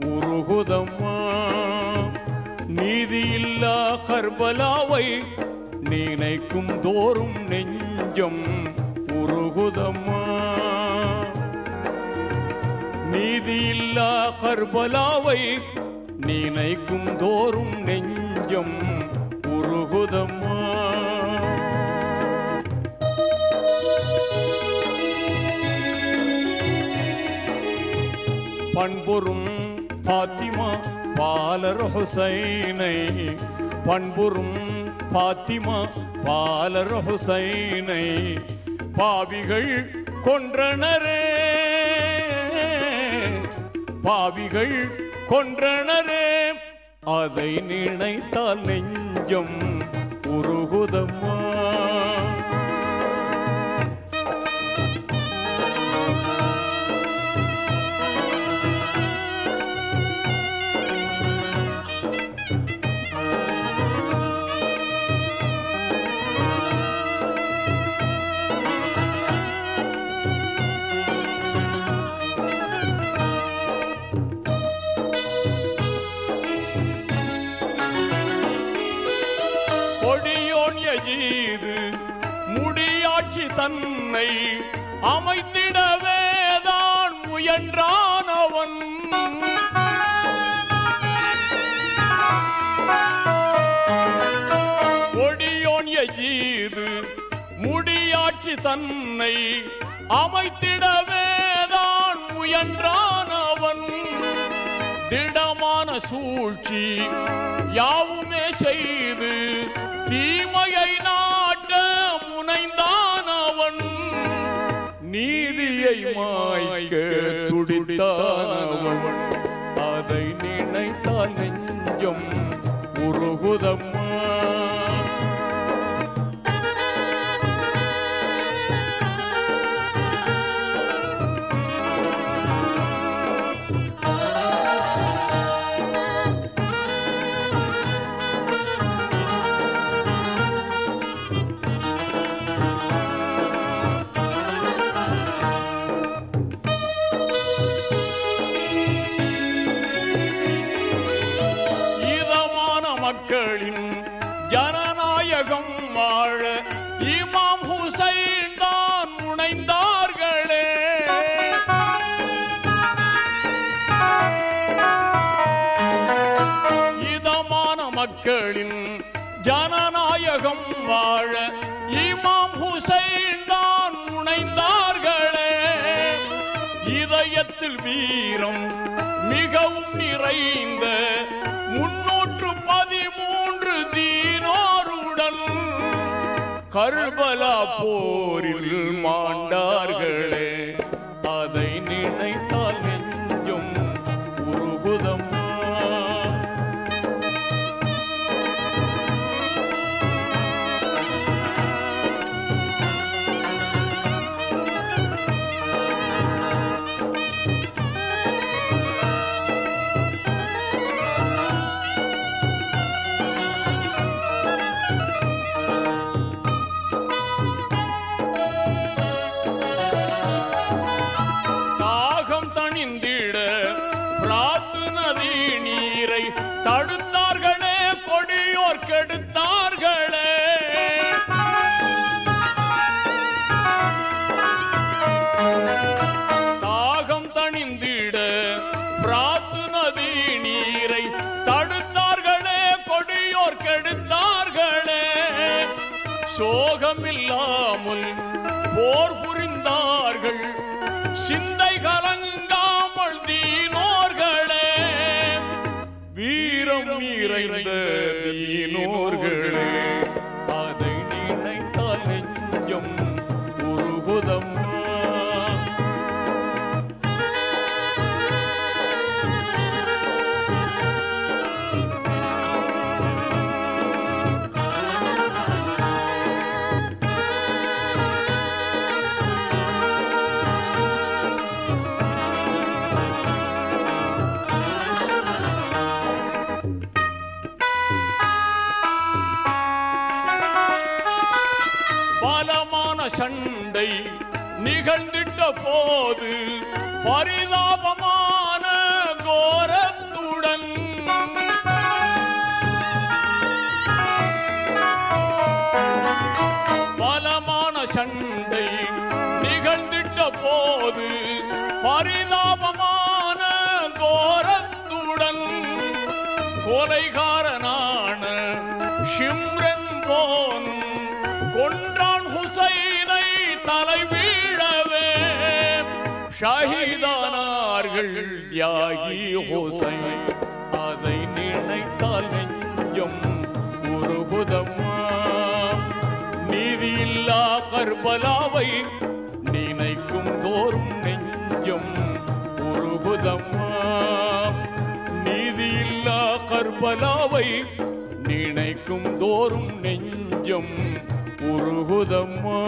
உருகுதம்மா. நீதியில்லா கர்பலாவை நினைக்கும் தோறும் நெஞ்சம் உருகுதம்மா. நீதியில்லா கர்பலாவை நினைக்கும் தோறும் நெஞ்சம் உருகுதம்மா. பண்புறும் பாத்திமா பாலர் ஹுசைனை பண்புறும் பாத்திமா பாலர் ஹுசைனை பாவிகள் கொன்றனரே. பாவிகள் கொன்றனரே. அதை நினைத்தால் நெஞ்சம் உருகுதம்மா. கொடியோன் முடியாட்சி தன்னை அமைத்திடவேதான் அவன் ஒடியோன் எஜீது முடியாட்சி தன்னை அமைத்திட சூழ்ச்சி யாவுமே செய்து தீமையை நாட்ட முனைந்தான் அவன். நீதியை மாய்க்க துடித்தான் அவன். அதை நினைத்தான் நெஞ்சம் உருகுதம்மா. மக்களின் ஜனநாயகம் வாழ இமாம் ஹுசைன் தான் முனைந்தார்களே. இதமான மக்களின் ஜனநாயகம் வாழ இமாம் ஹுசைன் தான் முனைந்தார்களே. இதயத்தில் வீரம் மிகவும் நிறைந்த முன்னூற்று கர்பலா போரில் மா தடுத்தார்களே கொடியோர் கெடுத்தார்களே. தாகம் தணிந்திட பிராத்து நதி நீரை தடுத்தார்களே கொடியோர் கெடுத்தார்களே. சோகமில்லாமல் பலமான சண்டை நிகழ்ந்திட்ட போது பரிதாபமான கோரத்துடன். பலமான சண்டை நிகழ்ந்திட்ட போது பரிதாபமான கோரத்துடன். கொலைகாரனான சிம்ரன் போன் கொண்டு தியாகிகள் தியாகி ஹோசை அதை நினைத்தால் நெஞ்சம் உருகுதம்மா. நீதியில்லா கர்பலாவை நினைக்கும் தோறும் நெஞ்சம் உருகுதம்மா. நீதியில்லா கர்பலாவை நினைக்கும் தோறும் நெஞ்சம் உருகுதம்மா.